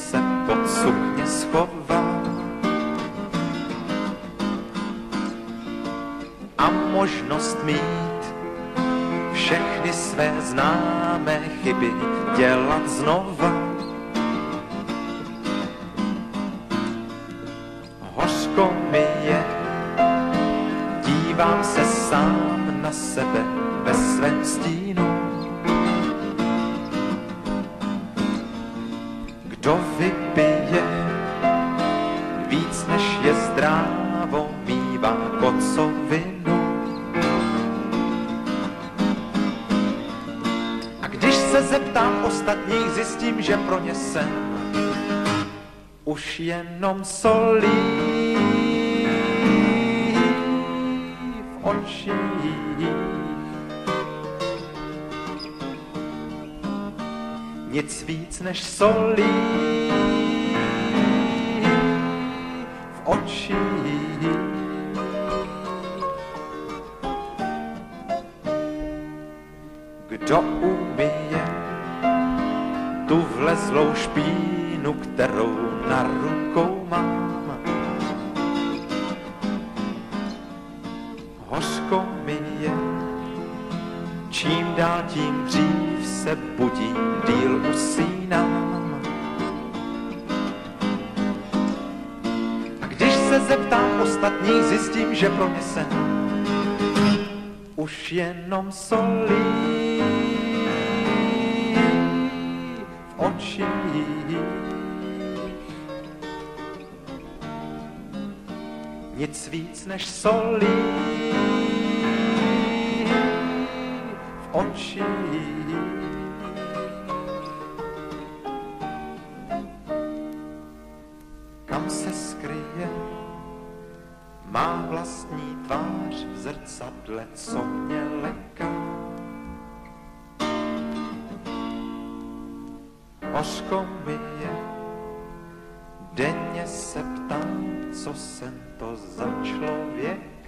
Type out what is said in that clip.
se pod sukně schová. A možnost mít všechny své známé chyby dělat znova. Hořko mi je, dívám se sám na sebe ve svém stínu. Kocovinu. A když se zeptám ostatních, zjistím, že pro ně jsem už jenom solí v očích. Nic víc než solí v očích. Kdo umije tu vlezlou špínu, kterou na rukou mám? Hořko mi je, čím dál tím dřív se budí, díl usínám. A když se zeptám ostatních, zjistím, že pro mě jsem už jenom solí Nic víc než solí v očích. Kam se skryje má vlastní tvář v zrcadle, co mě leká. Hořko mi je, denně se ptám, co jsem to za člověka.